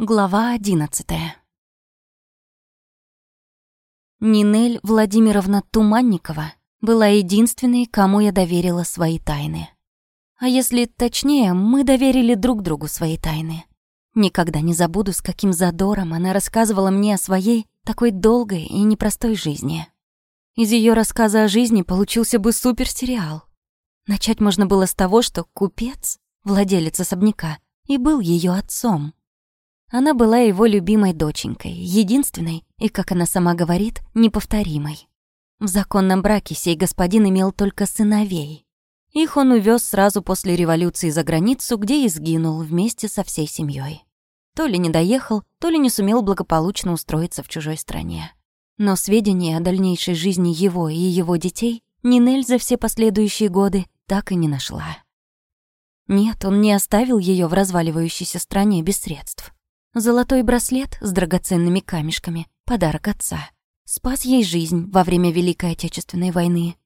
Глава одиннадцатая. Нинель Владимировна Туманникова была единственной, кому я доверила свои тайны. А если точнее, мы доверили друг другу свои тайны. Никогда не забуду, с каким задором она рассказывала мне о своей такой долгой и непростой жизни. Из ее рассказа о жизни получился бы суперсериал. Начать можно было с того, что купец, владелец особняка, и был ее отцом. Она была его любимой доченькой, единственной и, как она сама говорит, неповторимой. В законном браке сей господин имел только сыновей. Их он увез сразу после революции за границу, где и сгинул вместе со всей семьей. То ли не доехал, то ли не сумел благополучно устроиться в чужой стране. Но сведения о дальнейшей жизни его и его детей Нинель за все последующие годы так и не нашла. Нет, он не оставил ее в разваливающейся стране без средств. Золотой браслет с драгоценными камешками — подарок отца. Спас ей жизнь во время Великой Отечественной войны.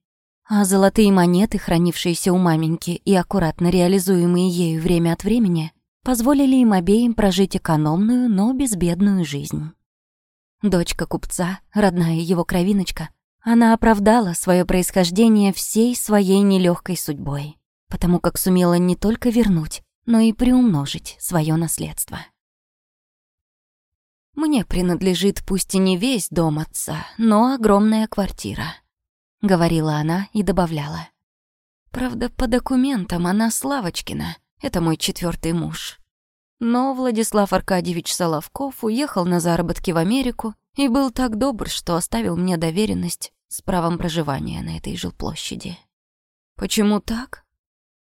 А золотые монеты, хранившиеся у маменьки и аккуратно реализуемые ею время от времени, позволили им обеим прожить экономную, но безбедную жизнь. Дочка купца, родная его кровиночка, она оправдала свое происхождение всей своей нелегкой судьбой, потому как сумела не только вернуть, но и приумножить свое наследство. Мне принадлежит пусть и не весь дом отца, но огромная квартира», — говорила она и добавляла. «Правда, по документам она Славочкина, это мой четвертый муж». Но Владислав Аркадьевич Соловков уехал на заработки в Америку и был так добр, что оставил мне доверенность с правом проживания на этой жилплощади. «Почему так?»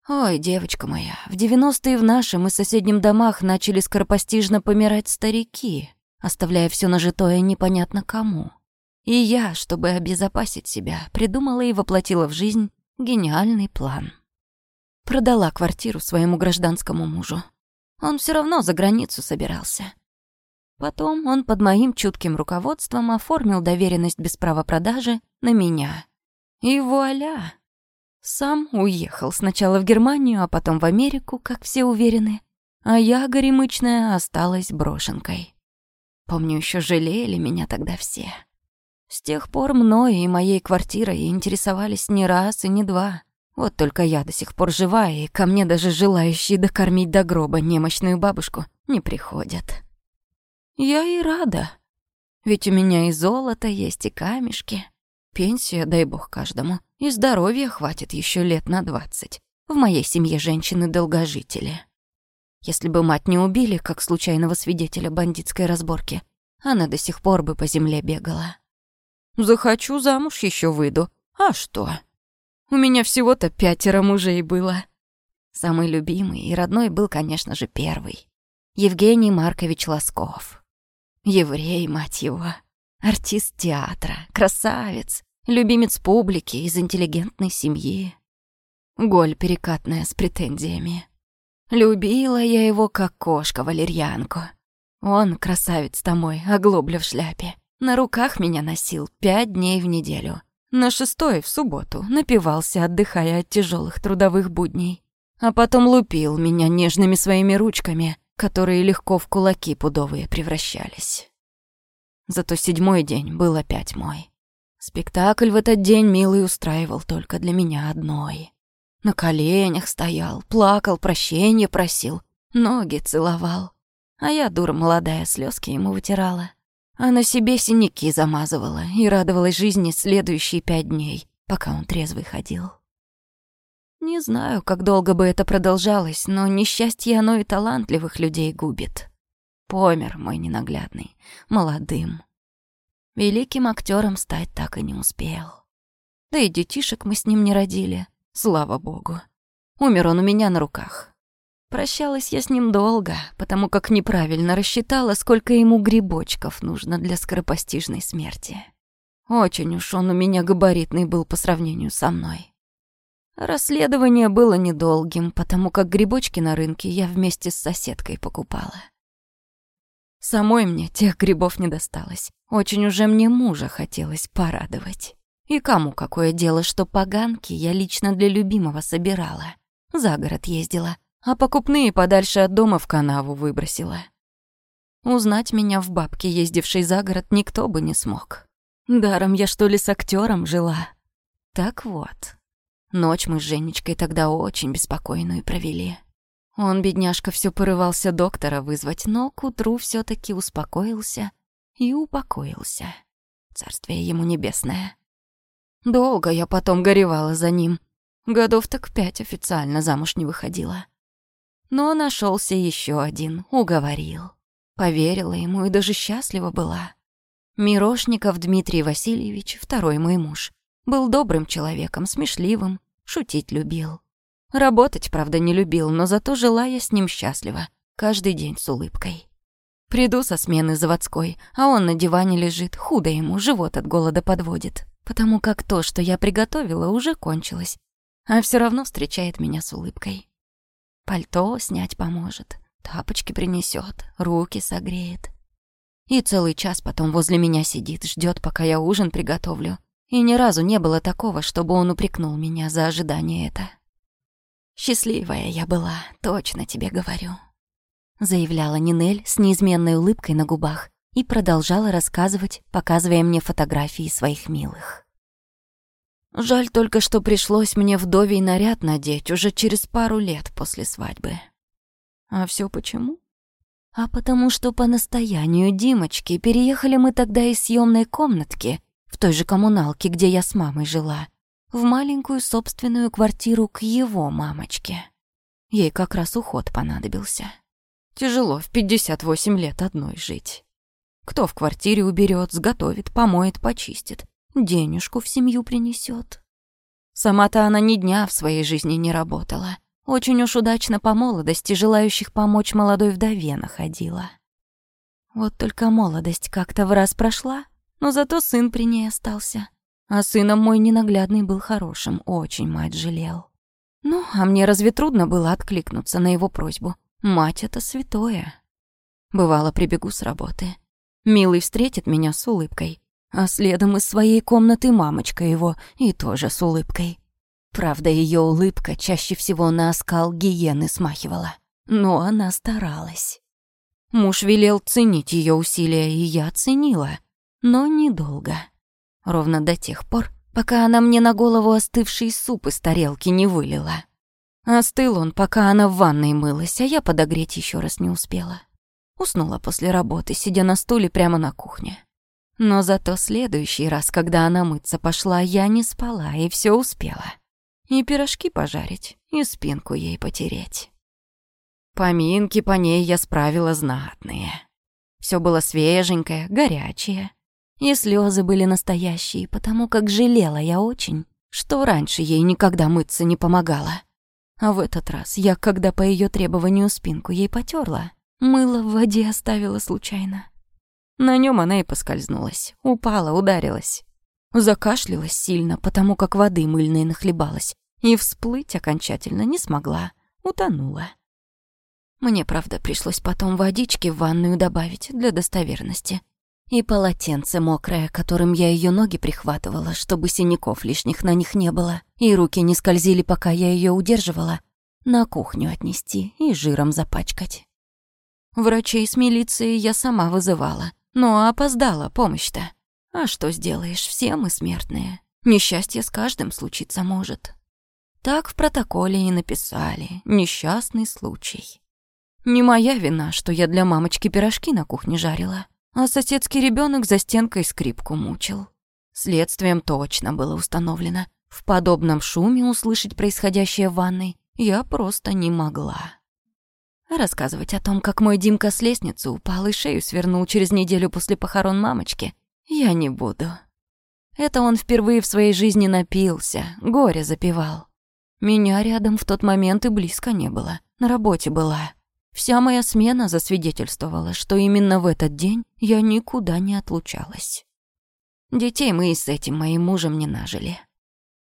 «Ой, девочка моя, в девяностые в нашем и соседнем домах начали скоропостижно помирать старики оставляя все нажитое непонятно кому. И я, чтобы обезопасить себя, придумала и воплотила в жизнь гениальный план. Продала квартиру своему гражданскому мужу. Он все равно за границу собирался. Потом он под моим чутким руководством оформил доверенность без права продажи на меня. И вуаля! Сам уехал сначала в Германию, а потом в Америку, как все уверены, а я, горемычная, осталась брошенкой. Помню, еще жалели меня тогда все. С тех пор мной и моей квартирой интересовались не раз и не два. Вот только я до сих пор жива, и ко мне даже желающие докормить до гроба немощную бабушку не приходят. Я и рада. Ведь у меня и золото есть, и камешки. Пенсия, дай бог каждому. И здоровья хватит еще лет на двадцать. В моей семье женщины-долгожители если бы мать не убили, как случайного свидетеля бандитской разборки. Она до сих пор бы по земле бегала. «Захочу замуж, еще выйду. А что? У меня всего-то пятеро мужей было». Самый любимый и родной был, конечно же, первый. Евгений Маркович Лосков. Еврей, мать его. Артист театра, красавец, любимец публики из интеллигентной семьи. Голь перекатная с претензиями. Любила я его как кошка валерьянку. Он красавец домой, оглобля в шляпе. На руках меня носил пять дней в неделю. На шестой, в субботу, напивался, отдыхая от тяжелых трудовых будней. А потом лупил меня нежными своими ручками, которые легко в кулаки пудовые превращались. Зато седьмой день был опять мой. Спектакль в этот день милый устраивал только для меня одной. На коленях стоял, плакал, прощения просил, ноги целовал. А я, дура молодая, слезки ему вытирала. А на себе синяки замазывала и радовалась жизни следующие пять дней, пока он трезвый ходил. Не знаю, как долго бы это продолжалось, но несчастье оно и талантливых людей губит. Помер мой ненаглядный, молодым. Великим актером стать так и не успел. Да и детишек мы с ним не родили. Слава богу. Умер он у меня на руках. Прощалась я с ним долго, потому как неправильно рассчитала, сколько ему грибочков нужно для скоропостижной смерти. Очень уж он у меня габаритный был по сравнению со мной. Расследование было недолгим, потому как грибочки на рынке я вместе с соседкой покупала. Самой мне тех грибов не досталось. Очень уже мне мужа хотелось порадовать. И кому какое дело, что поганки я лично для любимого собирала. За город ездила, а покупные подальше от дома в канаву выбросила. Узнать меня в бабке, ездившей за город, никто бы не смог. Даром я, что ли, с актером жила? Так вот. Ночь мы с Женечкой тогда очень беспокойную провели. Он, бедняжка, все порывался доктора вызвать, но к утру все таки успокоился и упокоился. Царствие ему небесное. Долго я потом горевала за ним. Годов так пять официально замуж не выходила. Но нашелся еще один, уговорил. Поверила ему и даже счастлива была. Мирошников Дмитрий Васильевич, второй мой муж, был добрым человеком, смешливым, шутить любил. Работать, правда, не любил, но зато жила я с ним счастливо, каждый день с улыбкой. Приду со смены заводской, а он на диване лежит, худо ему, живот от голода подводит потому как то, что я приготовила, уже кончилось, а все равно встречает меня с улыбкой. Пальто снять поможет, тапочки принесет, руки согреет. И целый час потом возле меня сидит, ждет, пока я ужин приготовлю. И ни разу не было такого, чтобы он упрекнул меня за ожидание это. «Счастливая я была, точно тебе говорю», — заявляла Нинель с неизменной улыбкой на губах, и продолжала рассказывать, показывая мне фотографии своих милых. Жаль только, что пришлось мне вдовий наряд надеть уже через пару лет после свадьбы. А все почему? А потому что по настоянию Димочки переехали мы тогда из съемной комнатки, в той же коммуналке, где я с мамой жила, в маленькую собственную квартиру к его мамочке. Ей как раз уход понадобился. Тяжело в 58 лет одной жить. Кто в квартире уберет, сготовит, помоет, почистит, денежку в семью принесет. Сама-то она ни дня в своей жизни не работала. Очень уж удачно по молодости желающих помочь молодой вдове находила. Вот только молодость как-то в раз прошла, но зато сын при ней остался. А сыном мой ненаглядный был хорошим, очень мать жалел. Ну, а мне разве трудно было откликнуться на его просьбу? Мать — это святое. Бывало, прибегу с работы. Милый встретит меня с улыбкой, а следом из своей комнаты мамочка его, и тоже с улыбкой. Правда, ее улыбка чаще всего на оскал гиены смахивала, но она старалась. Муж велел ценить ее усилия, и я ценила, но недолго. Ровно до тех пор, пока она мне на голову остывший суп из тарелки не вылила. Остыл он, пока она в ванной мылась, а я подогреть еще раз не успела. Уснула после работы, сидя на стуле прямо на кухне. Но зато следующий раз, когда она мыться пошла, я не спала и все успела. И пирожки пожарить, и спинку ей потереть. Поминки по ней я справила знатные. Все было свеженькое, горячее. И слезы были настоящие, потому как жалела я очень, что раньше ей никогда мыться не помогала. А в этот раз я, когда по ее требованию спинку ей потерла, Мыло в воде оставила случайно. На нем она и поскользнулась, упала, ударилась. Закашлялась сильно, потому как воды мыльной нахлебалась, и всплыть окончательно не смогла, утонула. Мне, правда, пришлось потом водички в ванную добавить для достоверности. И полотенце мокрое, которым я ее ноги прихватывала, чтобы синяков лишних на них не было, и руки не скользили, пока я ее удерживала, на кухню отнести и жиром запачкать. Врачей с милиции я сама вызывала, но опоздала помощь-то. А что сделаешь, все мы смертные. Несчастье с каждым случиться может. Так в протоколе и написали. Несчастный случай. Не моя вина, что я для мамочки пирожки на кухне жарила, а соседский ребенок за стенкой скрипку мучил. Следствием точно было установлено. В подобном шуме услышать происходящее в ванной я просто не могла рассказывать о том, как мой Димка с лестницы упал и шею свернул через неделю после похорон мамочки, я не буду. Это он впервые в своей жизни напился, горе запивал. Меня рядом в тот момент и близко не было, на работе была. Вся моя смена засвидетельствовала, что именно в этот день я никуда не отлучалась. Детей мы и с этим моим мужем не нажили.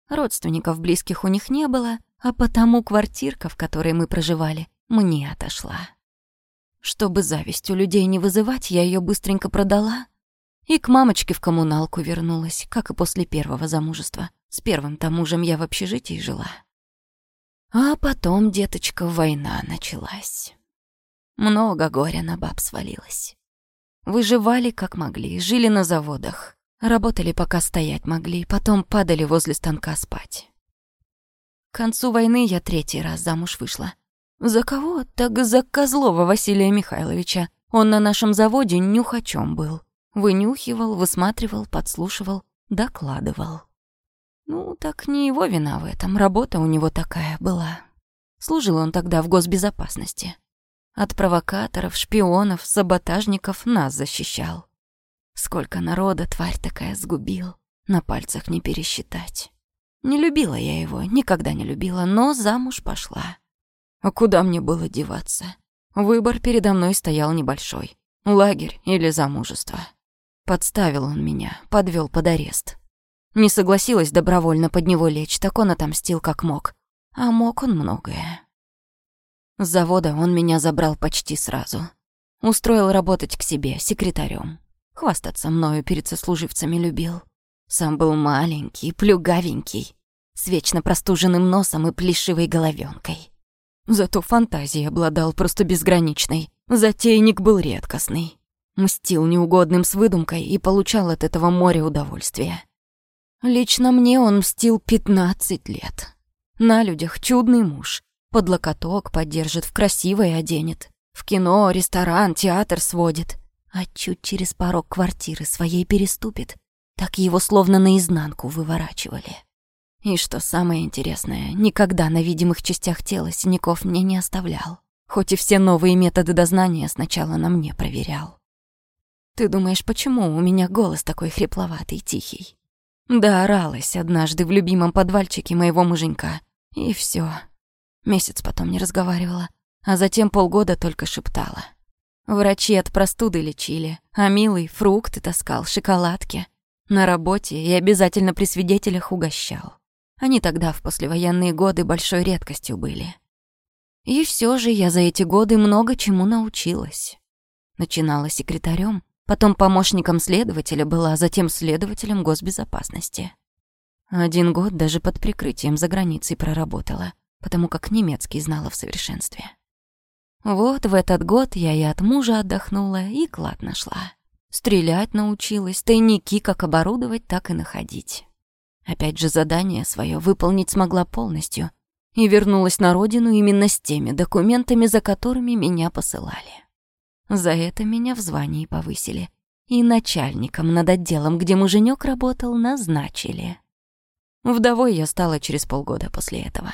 Родственников близких у них не было, а потому квартирка, в которой мы проживали, мне отошла. Чтобы зависть у людей не вызывать, я ее быстренько продала и к мамочке в коммуналку вернулась, как и после первого замужества. С первым-то мужем я в общежитии жила. А потом, деточка, война началась. Много горя на баб свалилось. Выживали как могли, жили на заводах, работали пока стоять могли, потом падали возле станка спать. К концу войны я третий раз замуж вышла. «За кого? Так за Козлова Василия Михайловича. Он на нашем заводе нюхачом был. Вынюхивал, высматривал, подслушивал, докладывал». Ну, так не его вина в этом, работа у него такая была. Служил он тогда в госбезопасности. От провокаторов, шпионов, саботажников нас защищал. Сколько народа тварь такая сгубил, на пальцах не пересчитать. Не любила я его, никогда не любила, но замуж пошла. А куда мне было деваться? Выбор передо мной стоял небольшой. Лагерь или замужество. Подставил он меня, подвел под арест. Не согласилась добровольно под него лечь, так он отомстил как мог. А мог он многое. С завода он меня забрал почти сразу. Устроил работать к себе, секретарем. Хвастаться мною перед сослуживцами любил. Сам был маленький, плюгавенький, с вечно простуженным носом и плешивой головенкой. Зато фантазия обладал просто безграничной. Затейник был редкостный. Мстил неугодным с выдумкой и получал от этого море удовольствия. Лично мне он мстил 15 лет. На людях чудный муж. Под локоток поддержит, в красивое оденет. В кино, ресторан, театр сводит. А чуть через порог квартиры своей переступит. Так его словно наизнанку выворачивали. И что самое интересное, никогда на видимых частях тела синяков мне не оставлял. Хоть и все новые методы дознания сначала на мне проверял. Ты думаешь, почему у меня голос такой хрипловатый, тихий? Да, оралась однажды в любимом подвальчике моего муженька. И все. Месяц потом не разговаривала, а затем полгода только шептала. Врачи от простуды лечили, а милый фрукты таскал, шоколадки. На работе и обязательно при свидетелях угощал. Они тогда в послевоенные годы большой редкостью были. И все же я за эти годы много чему научилась. Начинала секретарем, потом помощником следователя была, затем следователем госбезопасности. Один год даже под прикрытием за границей проработала, потому как немецкий знала в совершенстве. Вот в этот год я и от мужа отдохнула, и клад нашла. Стрелять научилась, тайники как оборудовать, так и находить. Опять же, задание свое выполнить смогла полностью и вернулась на родину именно с теми документами, за которыми меня посылали. За это меня в звании повысили и начальником над отделом, где муженек работал, назначили. Вдовой я стала через полгода после этого.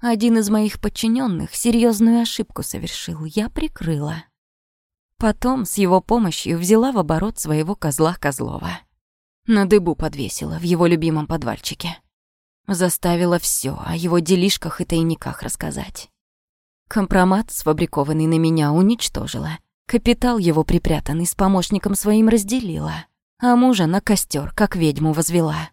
Один из моих подчиненных серьезную ошибку совершил, я прикрыла. Потом с его помощью взяла в оборот своего козла Козлова на дыбу подвесила в его любимом подвальчике. Заставила все о его делишках и тайниках рассказать. Компромат, сфабрикованный на меня, уничтожила. Капитал его припрятанный с помощником своим разделила, а мужа на костер, как ведьму, возвела.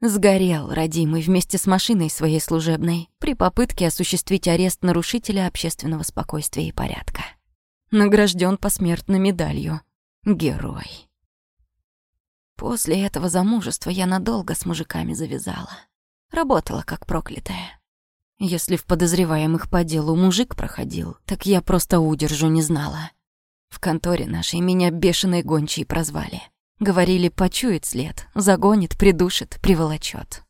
Сгорел родимый вместе с машиной своей служебной при попытке осуществить арест нарушителя общественного спокойствия и порядка. Награжден посмертно медалью. Герой. После этого замужества я надолго с мужиками завязала. Работала как проклятая. Если в подозреваемых по делу мужик проходил, так я просто удержу не знала. В конторе нашей меня бешеной гончей прозвали. Говорили, почует след, загонит, придушит, приволочет.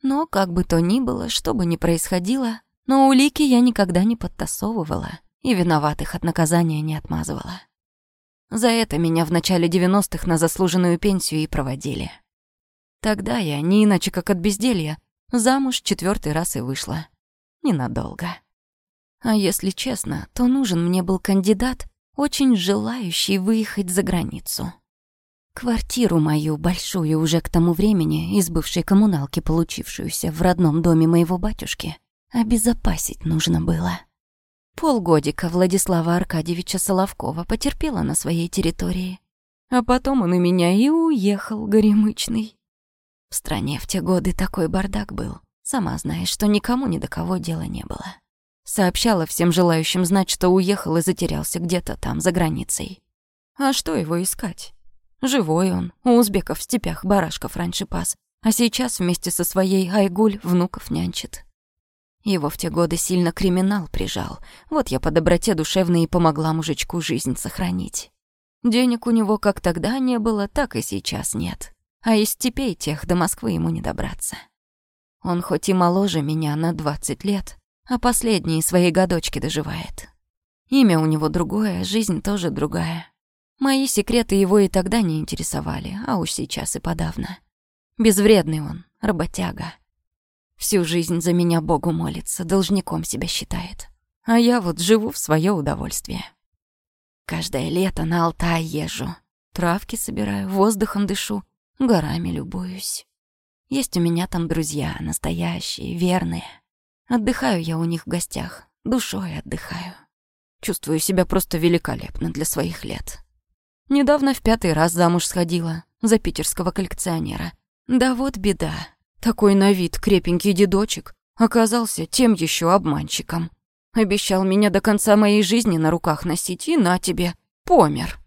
Но как бы то ни было, что бы ни происходило, но улики я никогда не подтасовывала и виноватых от наказания не отмазывала. За это меня в начале 90-х на заслуженную пенсию и проводили. Тогда я, не иначе как от безделья, замуж четвертый раз и вышла. Ненадолго. А если честно, то нужен мне был кандидат, очень желающий выехать за границу. Квартиру мою, большую уже к тому времени, из бывшей коммуналки, получившуюся в родном доме моего батюшки, обезопасить нужно было. Полгодика Владислава Аркадьевича Соловкова потерпела на своей территории. А потом он и меня и уехал, горемычный. В стране в те годы такой бардак был. Сама знаешь, что никому ни до кого дела не было. Сообщала всем желающим знать, что уехал и затерялся где-то там, за границей. А что его искать? Живой он, у узбеков в степях барашков раньше пас, а сейчас вместе со своей Айгуль внуков нянчит. Его в те годы сильно криминал прижал. Вот я по доброте душевной и помогла мужичку жизнь сохранить. Денег у него как тогда не было, так и сейчас нет. А из степей тех до Москвы ему не добраться. Он хоть и моложе меня на 20 лет, а последние свои годочки доживает. Имя у него другое, жизнь тоже другая. Мои секреты его и тогда не интересовали, а уж сейчас и подавно. Безвредный он, работяга. Всю жизнь за меня Богу молится, должником себя считает. А я вот живу в свое удовольствие. Каждое лето на Алтай езжу. Травки собираю, воздухом дышу, горами любуюсь. Есть у меня там друзья, настоящие, верные. Отдыхаю я у них в гостях, душой отдыхаю. Чувствую себя просто великолепно для своих лет. Недавно в пятый раз замуж сходила за питерского коллекционера. Да вот беда. Такой на вид крепенький дедочек оказался тем еще обманщиком. Обещал меня до конца моей жизни на руках носить и на тебе, помер.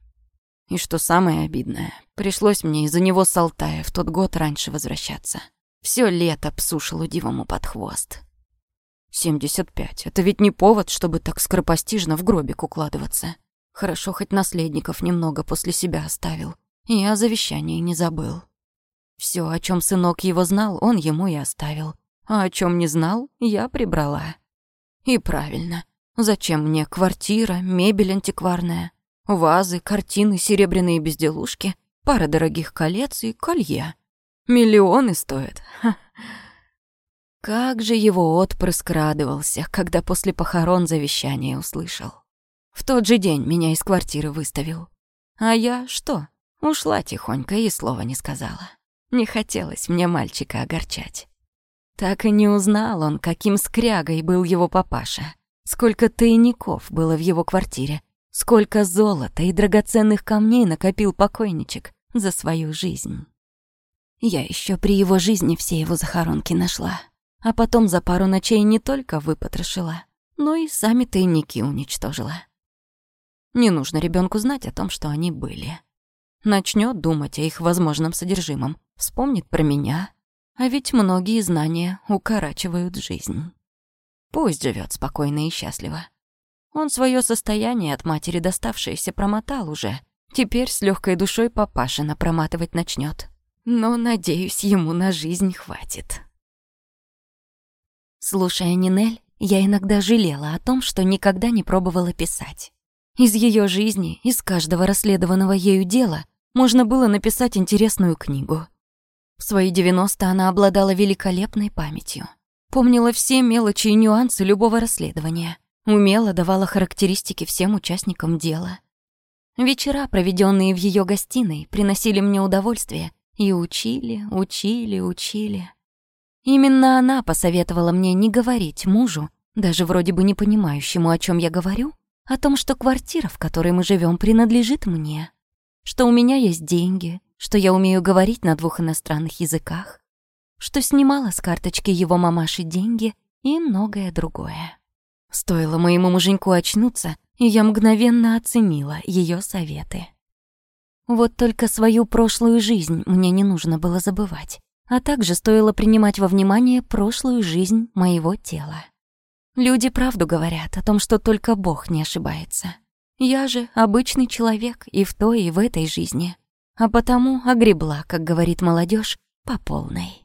И что самое обидное, пришлось мне из-за него с Алтая в тот год раньше возвращаться. Все лето псу шелудивому под хвост. 75. Это ведь не повод, чтобы так скоропостижно в гробик укладываться. Хорошо, хоть наследников немного после себя оставил. Я завещание не забыл. Все, о чем сынок его знал, он ему и оставил. А о чем не знал, я прибрала. И правильно. Зачем мне квартира, мебель антикварная, вазы, картины, серебряные безделушки, пара дорогих колец и колье? Миллионы стоят. Ха. Как же его отпрыск радовался, когда после похорон завещание услышал. В тот же день меня из квартиры выставил. А я что? Ушла тихонько и слова не сказала. Не хотелось мне мальчика огорчать. Так и не узнал он, каким скрягой был его папаша. Сколько тайников было в его квартире. Сколько золота и драгоценных камней накопил покойничек за свою жизнь. Я еще при его жизни все его захоронки нашла. А потом за пару ночей не только выпотрошила, но и сами тайники уничтожила. Не нужно ребенку знать о том, что они были начнет думать о их возможном содержимом, вспомнит про меня. А ведь многие знания укорачивают жизнь. Пусть живет спокойно и счастливо. Он свое состояние от матери доставшееся промотал уже. Теперь с легкой душой папашина проматывать начнет. Но, надеюсь, ему на жизнь хватит. Слушая Нинель, я иногда жалела о том, что никогда не пробовала писать. Из ее жизни, из каждого расследованного ею дела можно было написать интересную книгу. В свои 90 она обладала великолепной памятью. Помнила все мелочи и нюансы любого расследования. Умело давала характеристики всем участникам дела. Вечера, проведенные в ее гостиной, приносили мне удовольствие и учили, учили, учили. Именно она посоветовала мне не говорить мужу, даже вроде бы не понимающему, о чем я говорю, о том, что квартира, в которой мы живем, принадлежит мне что у меня есть деньги, что я умею говорить на двух иностранных языках, что снимала с карточки его мамаши деньги и многое другое. Стоило моему муженьку очнуться, и я мгновенно оценила ее советы. Вот только свою прошлую жизнь мне не нужно было забывать, а также стоило принимать во внимание прошлую жизнь моего тела. Люди правду говорят о том, что только Бог не ошибается. Я же обычный человек и в той, и в этой жизни. А потому огребла, как говорит молодежь, по полной.